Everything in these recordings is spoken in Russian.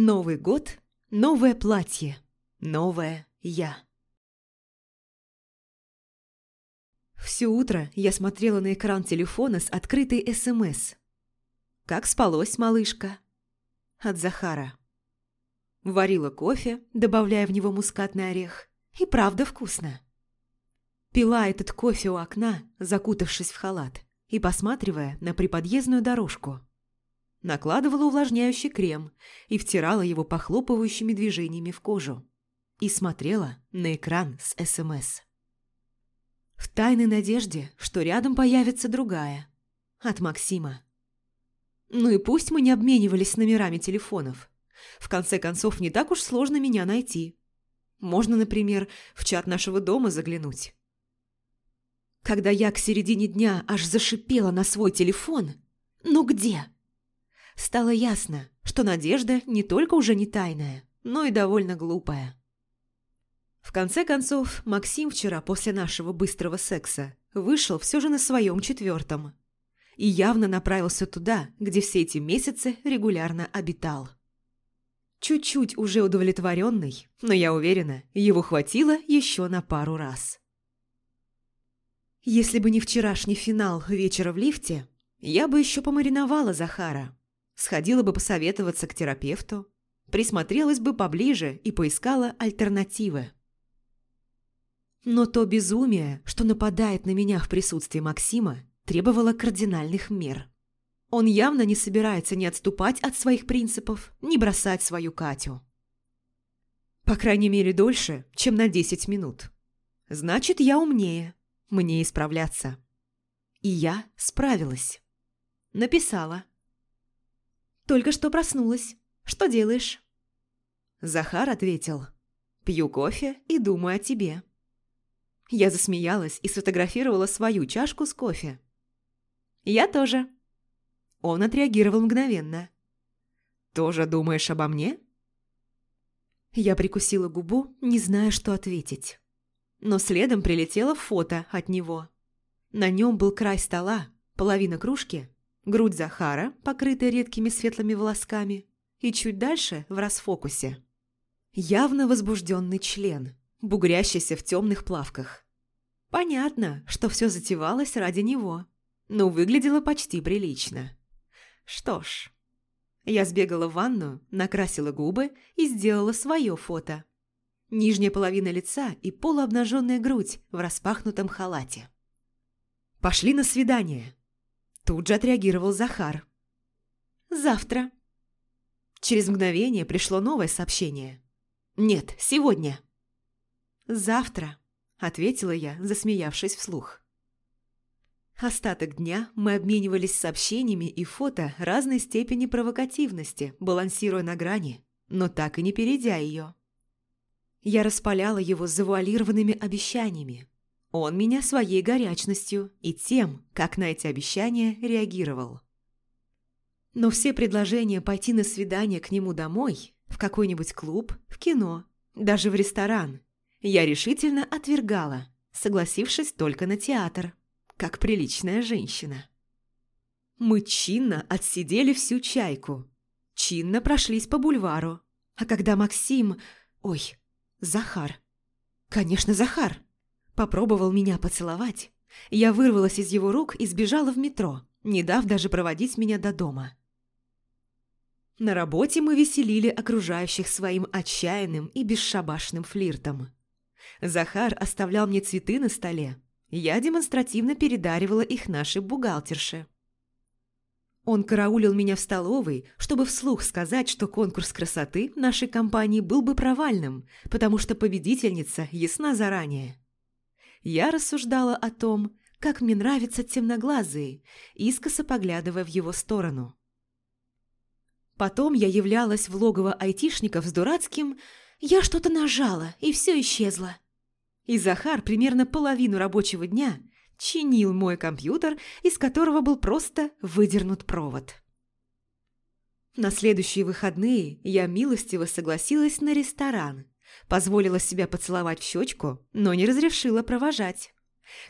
Новый год, новое платье, новое я. Все утро я смотрела на экран телефона с открытой СМС. «Как спалось, малышка?» От Захара. Варила кофе, добавляя в него мускатный орех. И правда вкусно. Пила этот кофе у окна, закутавшись в халат, и посматривая на приподъездную дорожку накладывала увлажняющий крем и втирала его похлопывающими движениями в кожу. И смотрела на экран с СМС. В тайной надежде, что рядом появится другая. От Максима. Ну и пусть мы не обменивались номерами телефонов. В конце концов, не так уж сложно меня найти. Можно, например, в чат нашего дома заглянуть. Когда я к середине дня аж зашипела на свой телефон «Ну где?» Стало ясно, что надежда не только уже не тайная, но и довольно глупая. В конце концов, Максим вчера после нашего быстрого секса вышел все же на своем четвертом и явно направился туда, где все эти месяцы регулярно обитал. Чуть-чуть уже удовлетворенный, но я уверена, его хватило еще на пару раз. Если бы не вчерашний финал вечера в лифте, я бы еще помариновала Захара, сходила бы посоветоваться к терапевту, присмотрелась бы поближе и поискала альтернативы. Но то безумие, что нападает на меня в присутствии Максима, требовало кардинальных мер. Он явно не собирается ни отступать от своих принципов, ни бросать свою Катю. По крайней мере, дольше, чем на 10 минут. Значит, я умнее, мне исправляться. И я справилась. Написала. Только что проснулась. Что делаешь?» Захар ответил. «Пью кофе и думаю о тебе». Я засмеялась и сфотографировала свою чашку с кофе. «Я тоже». Он отреагировал мгновенно. «Тоже думаешь обо мне?» Я прикусила губу, не зная, что ответить. Но следом прилетело фото от него. На нем был край стола, половина кружки грудь Захара, покрытая редкими светлыми волосками, и чуть дальше, в расфокусе, явно возбужденный член, бугрящийся в темных плавках. Понятно, что все затевалось ради него, но выглядело почти прилично. Что ж, я сбегала в ванную, накрасила губы и сделала свое фото. Нижняя половина лица и полуобнаженная грудь в распахнутом халате. «Пошли на свидание!» Тут же отреагировал Захар. «Завтра». Через мгновение пришло новое сообщение. «Нет, сегодня». «Завтра», – ответила я, засмеявшись вслух. Остаток дня мы обменивались сообщениями и фото разной степени провокативности, балансируя на грани, но так и не перейдя ее. Я распаляла его завуалированными обещаниями, он меня своей горячностью и тем, как на эти обещания реагировал. Но все предложения пойти на свидание к нему домой, в какой-нибудь клуб, в кино, даже в ресторан, я решительно отвергала, согласившись только на театр, как приличная женщина. Мы чинно отсидели всю чайку, чинно прошлись по бульвару, а когда Максим... Ой, Захар. Конечно, Захар Попробовал меня поцеловать. Я вырвалась из его рук и сбежала в метро, не дав даже проводить меня до дома. На работе мы веселили окружающих своим отчаянным и бесшабашным флиртом. Захар оставлял мне цветы на столе. Я демонстративно передаривала их нашей бухгалтерше. Он караулил меня в столовой, чтобы вслух сказать, что конкурс красоты нашей компании был бы провальным, потому что победительница ясна заранее я рассуждала о том, как мне нравятся темноглазые, искоса поглядывая в его сторону. Потом я являлась в логово айтишников с дурацким «я что-то нажала, и все исчезло». И Захар примерно половину рабочего дня чинил мой компьютер, из которого был просто выдернут провод. На следующие выходные я милостиво согласилась на ресторан – Позволила себя поцеловать в щечку, но не разрешила провожать.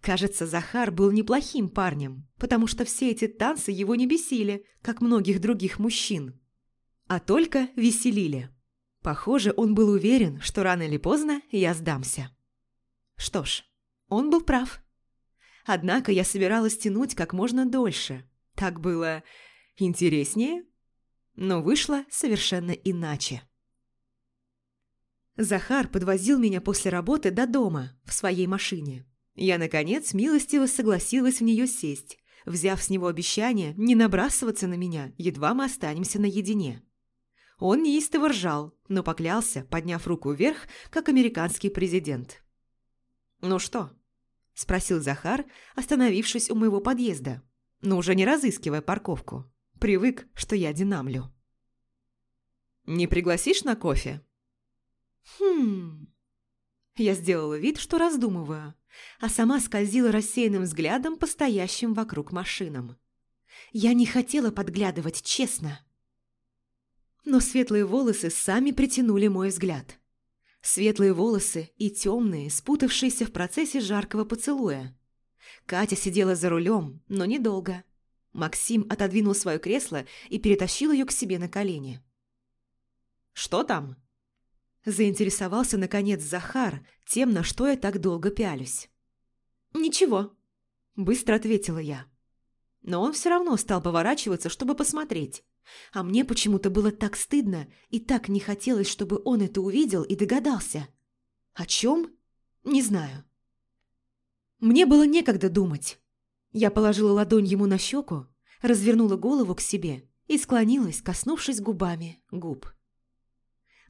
Кажется, Захар был неплохим парнем, потому что все эти танцы его не бесили, как многих других мужчин. а только веселили. Похоже, он был уверен, что рано или поздно я сдамся. Что ж, он был прав. Однако я собиралась тянуть как можно дольше. Так было интереснее, но вышло совершенно иначе. Захар подвозил меня после работы до дома в своей машине. Я, наконец, милостиво согласилась в нее сесть, взяв с него обещание не набрасываться на меня, едва мы останемся наедине. Он неистово ржал, но поклялся, подняв руку вверх, как американский президент. «Ну что?» – спросил Захар, остановившись у моего подъезда, но уже не разыскивая парковку. Привык, что я динамлю. «Не пригласишь на кофе?» «Хм...» Я сделала вид, что раздумываю, а сама скользила рассеянным взглядом по стоящим вокруг машинам. Я не хотела подглядывать, честно. Но светлые волосы сами притянули мой взгляд. Светлые волосы и темные, спутавшиеся в процессе жаркого поцелуя. Катя сидела за рулем, но недолго. Максим отодвинул свое кресло и перетащил ее к себе на колени. «Что там?» Заинтересовался, наконец, Захар тем, на что я так долго пялюсь. «Ничего», – быстро ответила я. Но он все равно стал поворачиваться, чтобы посмотреть. А мне почему-то было так стыдно и так не хотелось, чтобы он это увидел и догадался. О чем? Не знаю. Мне было некогда думать. Я положила ладонь ему на щеку, развернула голову к себе и склонилась, коснувшись губами губ.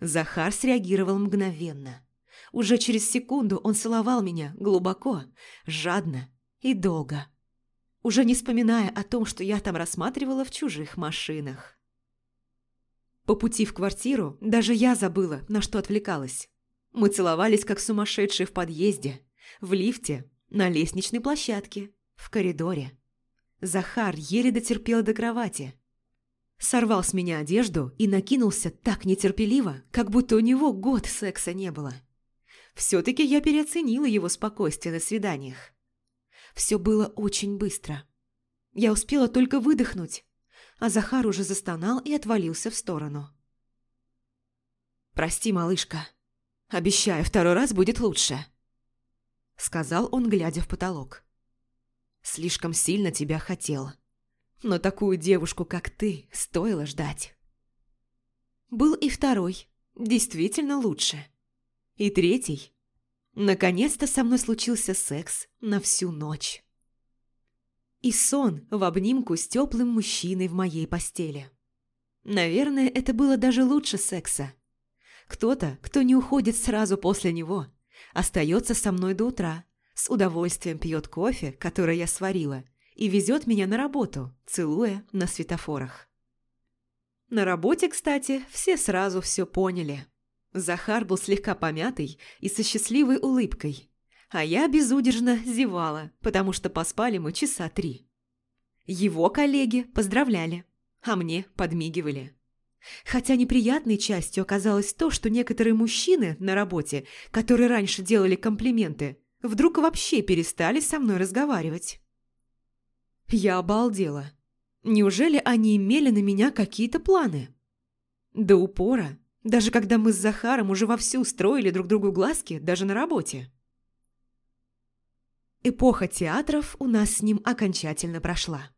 Захар среагировал мгновенно. Уже через секунду он целовал меня глубоко, жадно и долго, уже не вспоминая о том, что я там рассматривала в чужих машинах. По пути в квартиру даже я забыла, на что отвлекалась. Мы целовались, как сумасшедшие в подъезде, в лифте, на лестничной площадке, в коридоре. Захар еле дотерпел до кровати – Сорвал с меня одежду и накинулся так нетерпеливо, как будто у него год секса не было. Все-таки я переоценила его спокойствие на свиданиях. Все было очень быстро. Я успела только выдохнуть, а Захар уже застонал и отвалился в сторону. «Прости, малышка. Обещаю, второй раз будет лучше», — сказал он, глядя в потолок. «Слишком сильно тебя хотел» но такую девушку, как ты, стоило ждать. Был и второй, действительно лучше. И третий. Наконец-то со мной случился секс на всю ночь. И сон в обнимку с теплым мужчиной в моей постели. Наверное, это было даже лучше секса. Кто-то, кто не уходит сразу после него, остается со мной до утра, с удовольствием пьет кофе, который я сварила, и везет меня на работу, целуя на светофорах. На работе, кстати, все сразу все поняли. Захар был слегка помятый и со счастливой улыбкой, а я безудержно зевала, потому что поспали мы часа три. Его коллеги поздравляли, а мне подмигивали. Хотя неприятной частью оказалось то, что некоторые мужчины на работе, которые раньше делали комплименты, вдруг вообще перестали со мной разговаривать. Я обалдела. Неужели они имели на меня какие-то планы? До упора, даже когда мы с Захаром уже вовсю строили друг другу глазки, даже на работе. Эпоха театров у нас с ним окончательно прошла.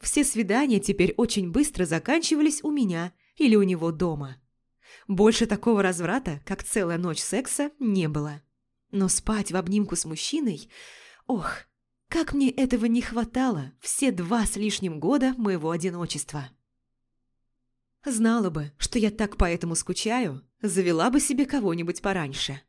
Все свидания теперь очень быстро заканчивались у меня или у него дома. Больше такого разврата, как целая ночь секса, не было. Но спать в обнимку с мужчиной... Ох, как мне этого не хватало все два с лишним года моего одиночества. Знала бы, что я так поэтому скучаю, завела бы себе кого-нибудь пораньше.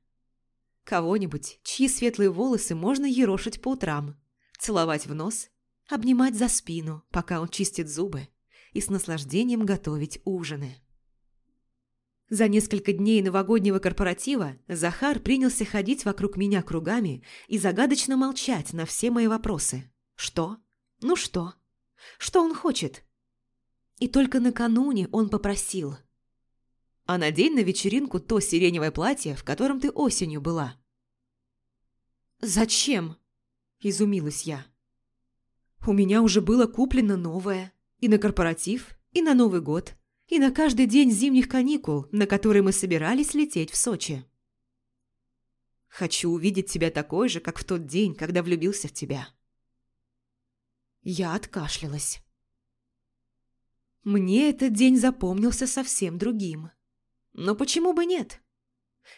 Кого-нибудь, чьи светлые волосы можно ерошить по утрам, целовать в нос, обнимать за спину, пока он чистит зубы, и с наслаждением готовить ужины. За несколько дней новогоднего корпоратива Захар принялся ходить вокруг меня кругами и загадочно молчать на все мои вопросы. Что? Ну что? Что он хочет? И только накануне он попросил. «А надень на вечеринку то сиреневое платье, в котором ты осенью была». «Зачем?» – изумилась я. «У меня уже было куплено новое. И на корпоратив, и на Новый год. И на каждый день зимних каникул, на которые мы собирались лететь в Сочи. Хочу увидеть тебя такой же, как в тот день, когда влюбился в тебя. Я откашлялась. Мне этот день запомнился совсем другим. Но почему бы нет?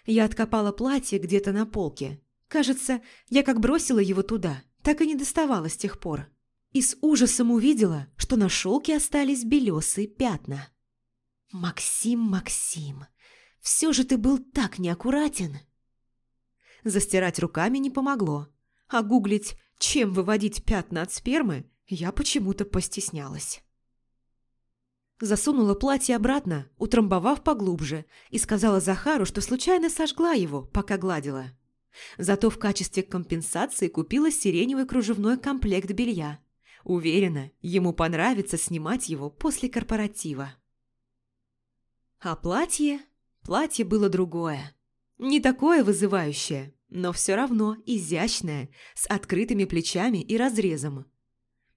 Я откопала платье где-то на полке. Кажется, я как бросила его туда, так и не доставала с тех пор. И с ужасом увидела, что на шелке остались белесые пятна. «Максим, Максим, все же ты был так неаккуратен!» Застирать руками не помогло, а гуглить, чем выводить пятна от спермы, я почему-то постеснялась. Засунула платье обратно, утрамбовав поглубже, и сказала Захару, что случайно сожгла его, пока гладила. Зато в качестве компенсации купила сиреневый кружевной комплект белья. Уверена, ему понравится снимать его после корпоратива. А платье? Платье было другое. Не такое вызывающее, но все равно изящное, с открытыми плечами и разрезом.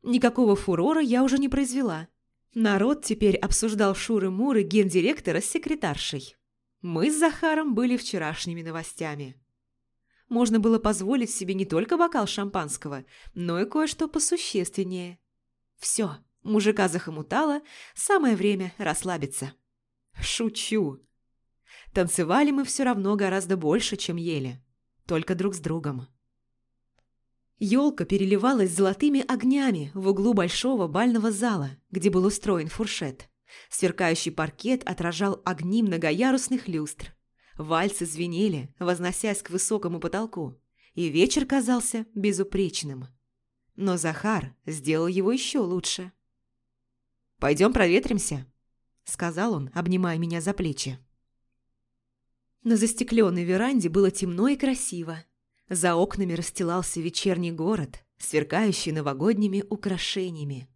Никакого фурора я уже не произвела. Народ теперь обсуждал шуры-муры гендиректора с секретаршей. Мы с Захаром были вчерашними новостями. Можно было позволить себе не только бокал шампанского, но и кое-что посущественнее. Все, мужика захомутало, самое время расслабиться. Шучу. Танцевали мы все равно гораздо больше, чем ели. Только друг с другом. Елка переливалась золотыми огнями в углу большого бального зала, где был устроен фуршет. Сверкающий паркет отражал огни многоярусных люстр. Вальсы звенели, возносясь к высокому потолку, и вечер казался безупречным. Но Захар сделал его еще лучше. «Пойдем проветримся», — сказал он, обнимая меня за плечи. На застекленной веранде было темно и красиво. За окнами расстилался вечерний город, сверкающий новогодними украшениями.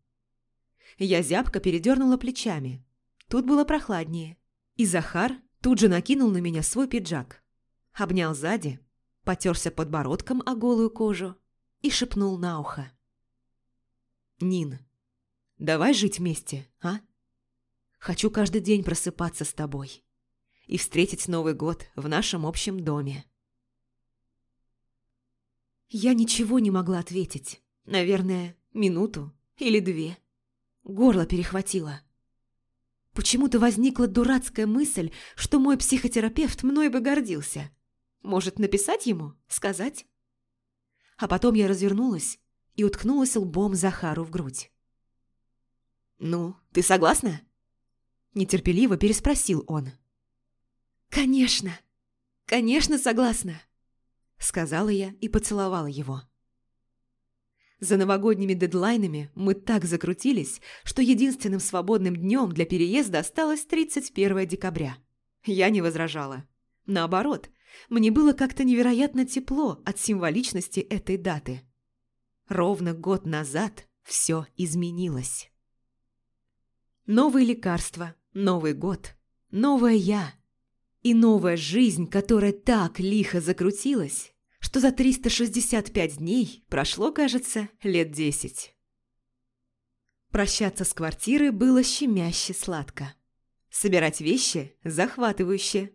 Я зябко передернула плечами. Тут было прохладнее. И Захар тут же накинул на меня свой пиджак. Обнял сзади, потерся подбородком о голую кожу и шепнул на ухо. «Нин, давай жить вместе, а? Хочу каждый день просыпаться с тобой и встретить Новый год в нашем общем доме». Я ничего не могла ответить. Наверное, минуту или две. Горло перехватило. Почему-то возникла дурацкая мысль, что мой психотерапевт мной бы гордился. Может, написать ему? Сказать? А потом я развернулась и уткнулась лбом Захару в грудь. «Ну, ты согласна?» Нетерпеливо переспросил он. «Конечно! Конечно, согласна!» сказала я и поцеловала его. За новогодними дедлайнами мы так закрутились, что единственным свободным днем для переезда осталось 31 декабря. Я не возражала. Наоборот, мне было как-то невероятно тепло от символичности этой даты. Ровно год назад все изменилось. Новые лекарства, Новый год, новая я и новая жизнь, которая так лихо закрутилась, что за 365 дней прошло, кажется, лет десять. Прощаться с квартирой было щемяще сладко. Собирать вещи – захватывающе.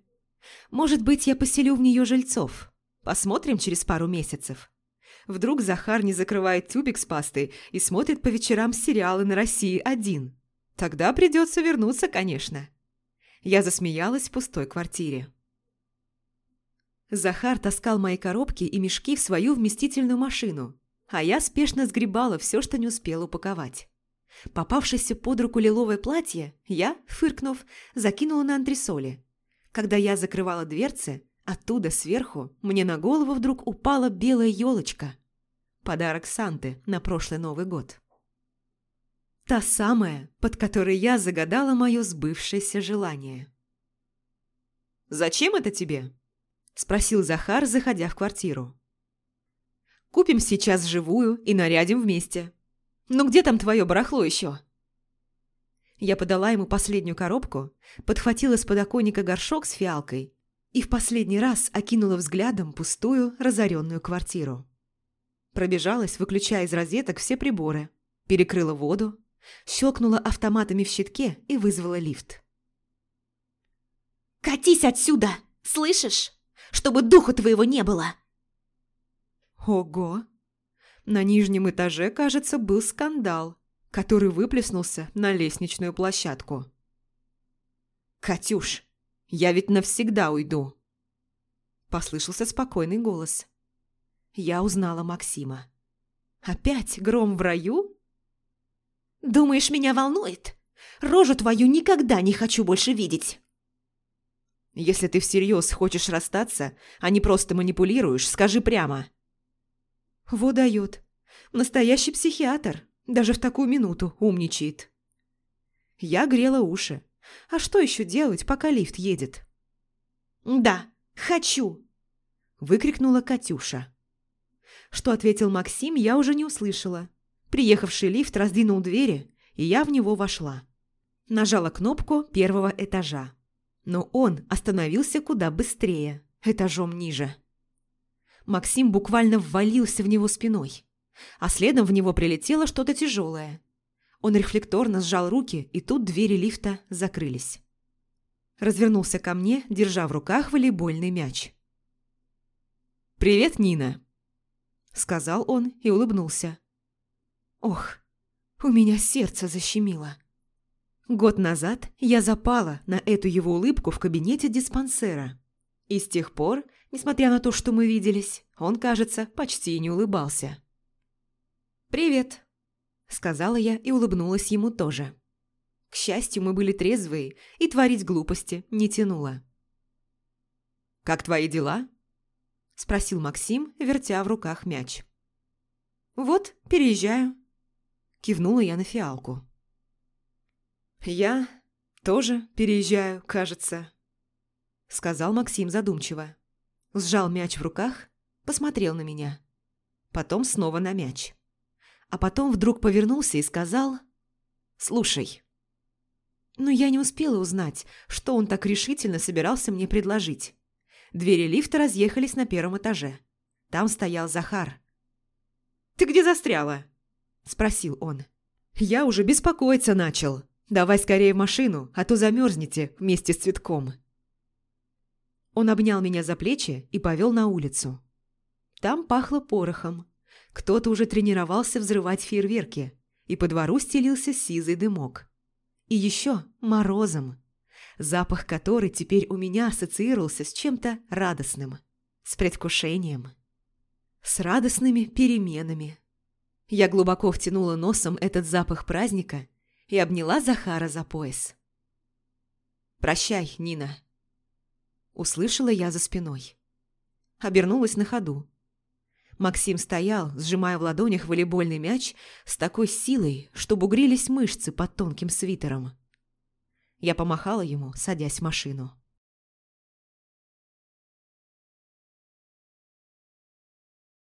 Может быть, я поселю в нее жильцов. Посмотрим через пару месяцев. Вдруг Захар не закрывает тюбик с пастой и смотрит по вечерам сериалы на России один. Тогда придется вернуться, конечно. Я засмеялась в пустой квартире. Захар таскал мои коробки и мешки в свою вместительную машину, а я спешно сгребала все, что не успела упаковать. Попавшееся под руку лиловое платье я, фыркнув, закинула на антресоли. Когда я закрывала дверцы, оттуда сверху мне на голову вдруг упала белая елочка. Подарок Санты на прошлый Новый год. Та самая, под которой я загадала мое сбывшееся желание. «Зачем это тебе?» Спросил Захар, заходя в квартиру. «Купим сейчас живую и нарядим вместе. Ну где там твое барахло еще?» Я подала ему последнюю коробку, подхватила с подоконника горшок с фиалкой и в последний раз окинула взглядом пустую, разоренную квартиру. Пробежалась, выключая из розеток все приборы, перекрыла воду, щелкнула автоматами в щитке и вызвала лифт. «Катись отсюда! Слышишь? Чтобы духу твоего не было!» Ого! На нижнем этаже, кажется, был скандал, который выплеснулся на лестничную площадку. «Катюш, я ведь навсегда уйду!» Послышался спокойный голос. Я узнала Максима. «Опять гром в раю?» «Думаешь, меня волнует? Рожу твою никогда не хочу больше видеть!» «Если ты всерьез хочешь расстаться, а не просто манипулируешь, скажи прямо!» «Во дает! Настоящий психиатр!» Даже в такую минуту умничает. Я грела уши. А что еще делать, пока лифт едет? «Да, хочу!» Выкрикнула Катюша. Что ответил Максим, я уже не услышала. Приехавший лифт раздвинул двери, и я в него вошла. Нажала кнопку первого этажа. Но он остановился куда быстрее, этажом ниже. Максим буквально ввалился в него спиной а следом в него прилетело что-то тяжелое. Он рефлекторно сжал руки, и тут двери лифта закрылись. Развернулся ко мне, держа в руках волейбольный мяч. «Привет, Нина!» – сказал он и улыбнулся. «Ох, у меня сердце защемило!» Год назад я запала на эту его улыбку в кабинете диспансера. И с тех пор, несмотря на то, что мы виделись, он, кажется, почти не улыбался. «Привет», – сказала я и улыбнулась ему тоже. К счастью, мы были трезвые, и творить глупости не тянуло. «Как твои дела?» – спросил Максим, вертя в руках мяч. «Вот, переезжаю», – кивнула я на фиалку. «Я тоже переезжаю, кажется», – сказал Максим задумчиво. Сжал мяч в руках, посмотрел на меня. Потом снова на мяч а потом вдруг повернулся и сказал «Слушай». Но я не успела узнать, что он так решительно собирался мне предложить. Двери лифта разъехались на первом этаже. Там стоял Захар. «Ты где застряла?» – спросил он. «Я уже беспокоиться начал. Давай скорее в машину, а то замерзнете вместе с цветком». Он обнял меня за плечи и повел на улицу. Там пахло порохом, кто-то уже тренировался взрывать фейерверки, и по двору стелился сизый дымок. И еще морозом, запах который теперь у меня ассоциировался с чем-то радостным, с предвкушением, с радостными переменами. Я глубоко втянула носом этот запах праздника и обняла Захара за пояс. «Прощай, Нина!» Услышала я за спиной. Обернулась на ходу. Максим стоял, сжимая в ладонях волейбольный мяч с такой силой, что бугрились мышцы под тонким свитером. Я помахала ему, садясь в машину.